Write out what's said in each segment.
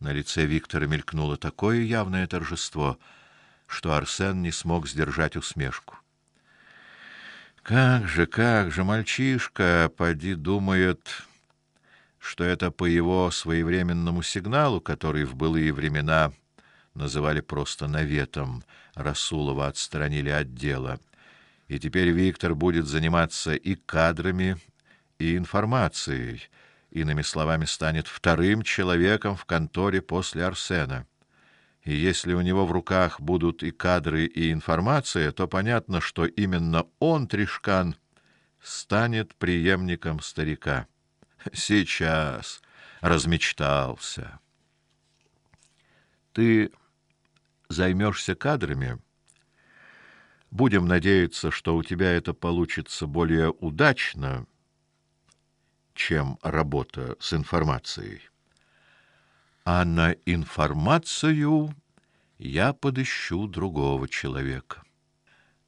На лице Виктора мелькнуло такое явное торжество, что Арсен не смог сдержать усмешку. Как же, как же мальчишка, поди думает, что это по его своевременному сигналу, который в былые времена называли просто наветом, Расулова отстранили от дела. И теперь Виктор будет заниматься и кадрами, и информацией, иными словами, станет вторым человеком в конторе после Арсена. И если у него в руках будут и кадры, и информация, то понятно, что именно он, Тришкан, станет преемником старика. Сейчас размечтался. Ты займешься кадрами? Будем надеяться, что у тебя это получится более удачно, чем работа с информацией. А на информацию я подыщу другого человека.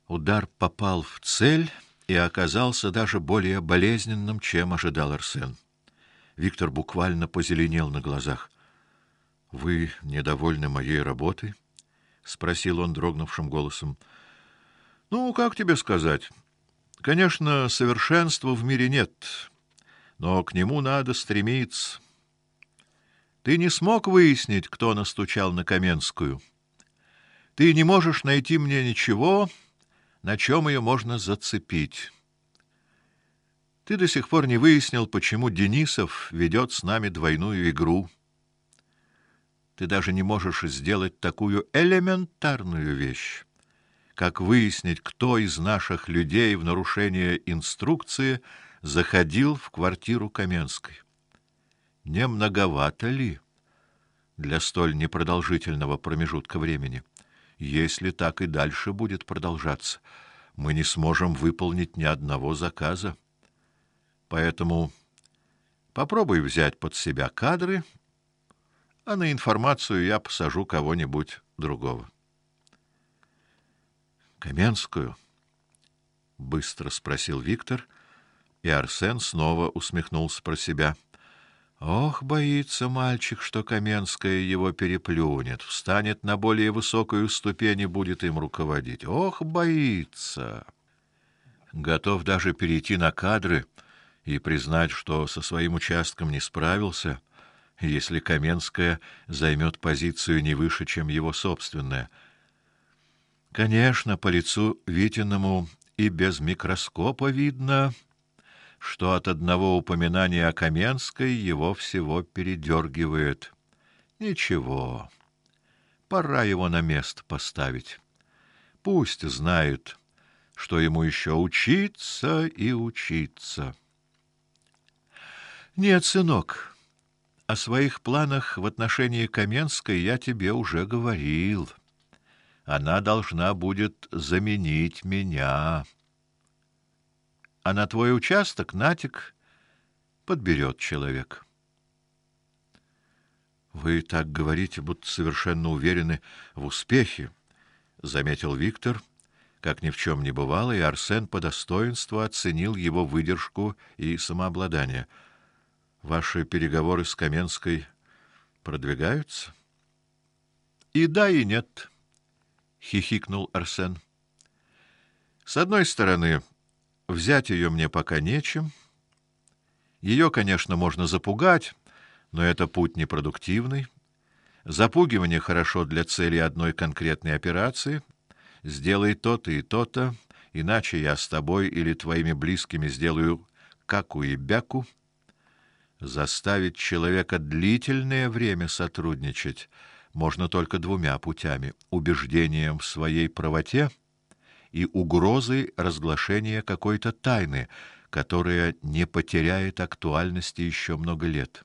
Удар попал в цель и оказался даже более болезненным, чем ожидал Арсен. Виктор буквально позеленел на глазах. Вы недовольны моей работой? спросил он дрогнувшим голосом. Ну, как тебе сказать? Конечно, совершенства в мире нет, но к нему надо стремиться. Ты не смог выяснить, кто настучал на Каменскую. Ты не можешь найти мне ничего, на чем ее можно зацепить. Ты до сих пор не выяснил, почему Денисов ведет с нами двойную игру. Ты даже не можешь сделать такую элементарную вещь, как выяснить, кто из наших людей в нарушение инструкции заходил в квартиру Каменской. Не многовато ли для столь непродолжительного промежутка времени? Если так и дальше будет продолжаться, мы не сможем выполнить ни одного заказа. Поэтому попробуй взять под себя кадры, а на информацию я посажу кого-нибудь другого. Каменскую быстро спросил Виктор, и Арсен снова усмехнулся про себя. Ох, боится мальчик, что Каменская его переплюнет, встанет на более высокую ступень и будет им руководить. Ох, боится. Готов даже перейти на кадры и признать, что со своим участком не справился, если Каменская займет позицию не выше, чем его собственная. Конечно, по лицу Витиному и без микроскопа видно, что от одного упоминания о Каменской его всего передергивает. Ничего. Пора его на место поставить. Пусть знает, что ему еще учиться и учиться. Нет, сынок, о своих планах в отношении Каменской я тебе уже говорил. Она должна будет заменить меня а на твой участок Натик подберет человек. Вы так говорите, будто совершенно уверены в успехе, заметил Виктор, как ни в чем не бывало, и Арсен по достоинству оценил его выдержку и самообладание. Ваши переговоры с Каменской продвигаются? И да, и нет, хихикнул Арсен. С одной стороны, Взять ее мне пока нечем. Ее, конечно, можно запугать, но это путь непродуктивный. Запугивание хорошо для цели одной конкретной операции. Сделай то-то и то-то, иначе я с тобой или твоими близкими сделаю каку и бяку. Заставить человека длительное время сотрудничать можно только двумя путями: убеждением в своей правоте и угрозой разглашения какой-то тайны, которая не потеряет актуальности еще много лет.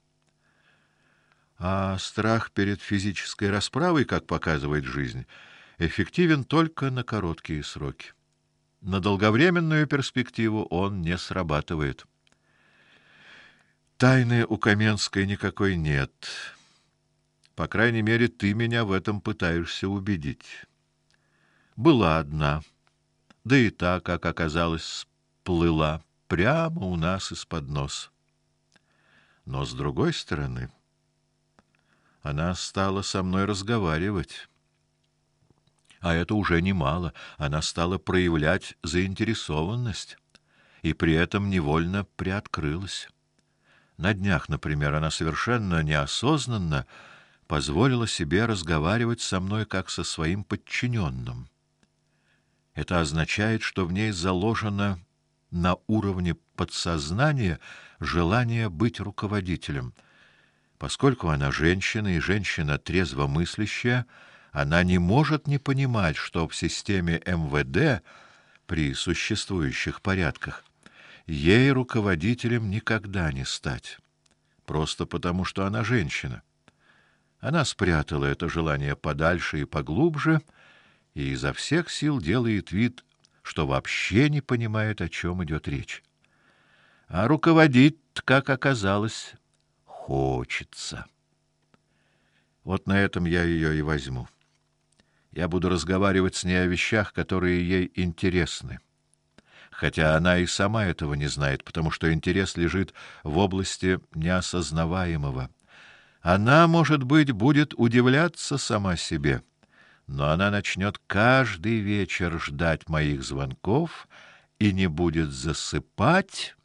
А страх перед физической расправой, как показывает жизнь, эффективен только на короткие сроки. На долговременную перспективу он не срабатывает. Тайны у Каменской никакой нет. По крайней мере, ты меня в этом пытаешься убедить. Была одна да и та, как оказалось, плыла прямо у нас из-под носа. Но с другой стороны, она стала со мной разговаривать. А это уже немало. Она стала проявлять заинтересованность и при этом невольно приоткрылась. На днях, например, она совершенно неосознанно позволила себе разговаривать со мной как со своим подчиненным. Это означает, что в ней заложено на уровне подсознания желание быть руководителем. Поскольку она женщина и женщина трезвомыслящая, она не может не понимать, что в системе МВД при существующих порядках ей руководителем никогда не стать, просто потому что она женщина. Она спрятала это желание подальше и поглубже, и изо всех сил делает вид, что вообще не понимает, о чем идет речь. А руководить, как оказалось, хочется. Вот на этом я ее и возьму. Я буду разговаривать с ней о вещах, которые ей интересны хотя она и сама этого не знает, потому что интерес лежит в области неосознаваемого. Она, может быть, будет удивляться сама себе, но она начнет каждый вечер ждать моих звонков и не будет засыпать,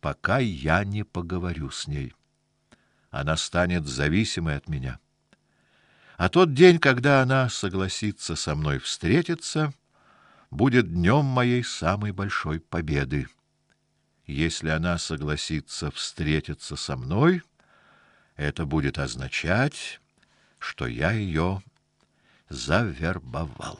пока я не поговорю с ней. Она станет зависимой от меня. А тот день, когда она согласится со мной встретиться, будет днем моей самой большой победы. Если она согласится встретиться со мной, это будет означать, что я ее завербовал.